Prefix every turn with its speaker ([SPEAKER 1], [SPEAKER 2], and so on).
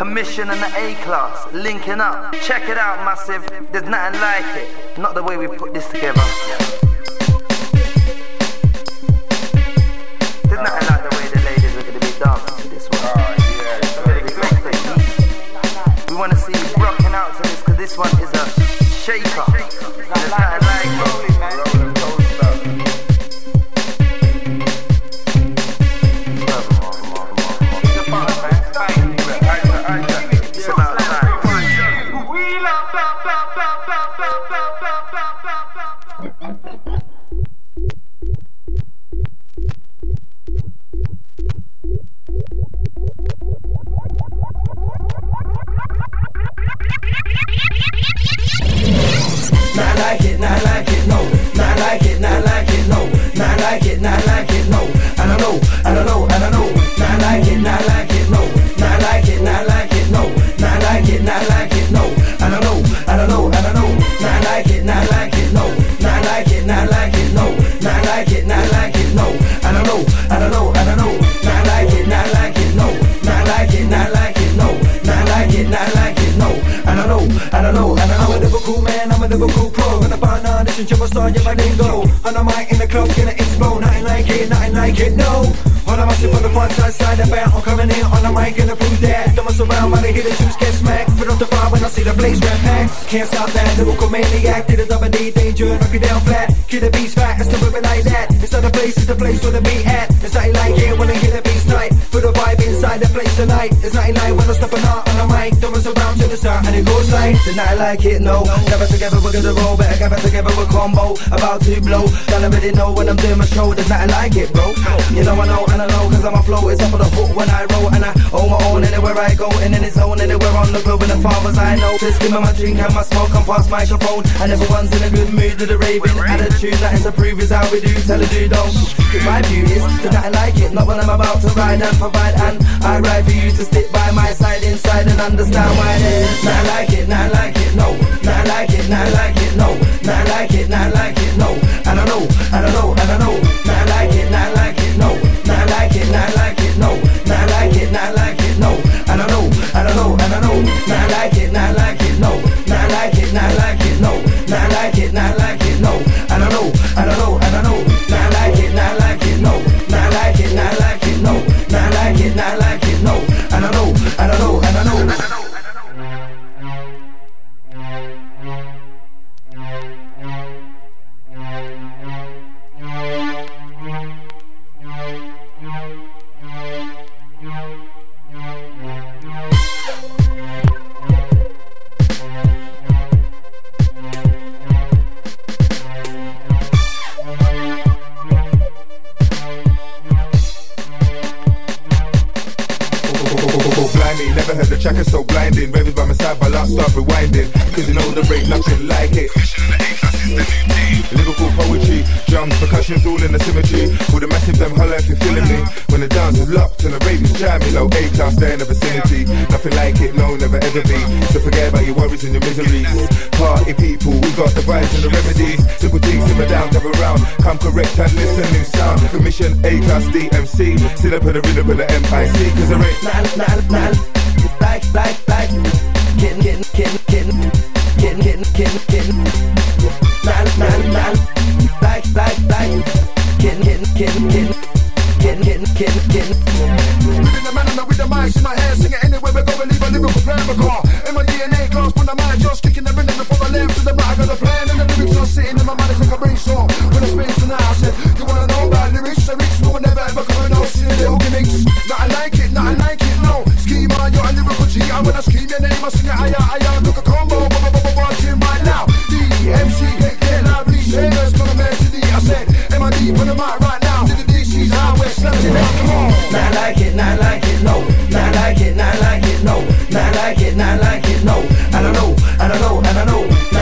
[SPEAKER 1] Commission and the A class, linking up. Check it out, massive. There's nothing like it. Not the way we put this together.
[SPEAKER 2] Not like it, not like it, no. Not like it, not like it, no. Not like it, not like it, no. I don't know, I don't know, I don't know. Find a nation, triple star, yeah, my name go. On the mic in the club, gonna explode. Nothing like it, nothing like it, no. On the massive on the front side, side about. I'm coming in on the mic, gonna prove that. Don't mess around while they hear the juice get smacked. Put up the fire when I see the blaze red pack. Can't stop that, lyrical maniac. Did a double D, danger, knock it down flat. Kill the beats fat, it's the rhythm like that. Inside the place, it's the place where the beat at. It's nothing like it when I hear the beats tight. Put the vibe inside the place tonight. It's nothing like when I step on on the mic. Don't mess around to the start, and it goes like. It's nothing like it, no. Never together, we're gonna roll. Better gather together with combo. About to blow. Y'all already know when I'm doing my show. There's nothing like it, bro. You know I know and I know, cause I'm a flow. It's up for the hook when I roll. And I own my own anywhere I go. And in its own anywhere on the globe. And the fathers I know. Just give me my drink and my smoke and pass microphone. And everyone's in a good mood with the raving attitude. Nothing to prove is how we do. Tell a dude, don't. My view is there's nothing like it. Not when I'm about to ride and provide. And I ride for you to stick by my side inside and understand why it is not like it, not like it, no. Not like it, not like it,
[SPEAKER 3] blinding. Raving by my side, but last start rewinding. Cause you know the rate, nothing like it. Liverpool poetry, drums, percussions, all in the symmetry. With the massive them holler if you're feeling me. When the dance is locked and the rave is jamming, low A class there in the vicinity. Nothing like it, no, never ever be. So forget about your worries and your miseries. Party people, we got the vibes and the remedies. Simple things, simmer down, gather round. Come correct and listen, new sound. Commission A class DMC. Sit up in the rhythm of the MIC. Cause there ain't
[SPEAKER 2] like, like, like, getting, getting, getting, getting, getting, getting, getting, getting, nah, nah, nah, like, like, like, getting, getting, getting, getting, getting, getting, getting, getting.
[SPEAKER 4] The man and with the mics in my hand, sing it anywhere we go, and leave a lyrical car. In my DNA class, when the mind just kicking the rhythm before I left to the right, I got a plan, and the lyrics are sitting in my mind, it's like a brainstorm. Right now. The come on.
[SPEAKER 2] Not like it, not like it, no. Not like it, not like it, no. Not like it, not like it, no. I don't know, I don't know, I don't know.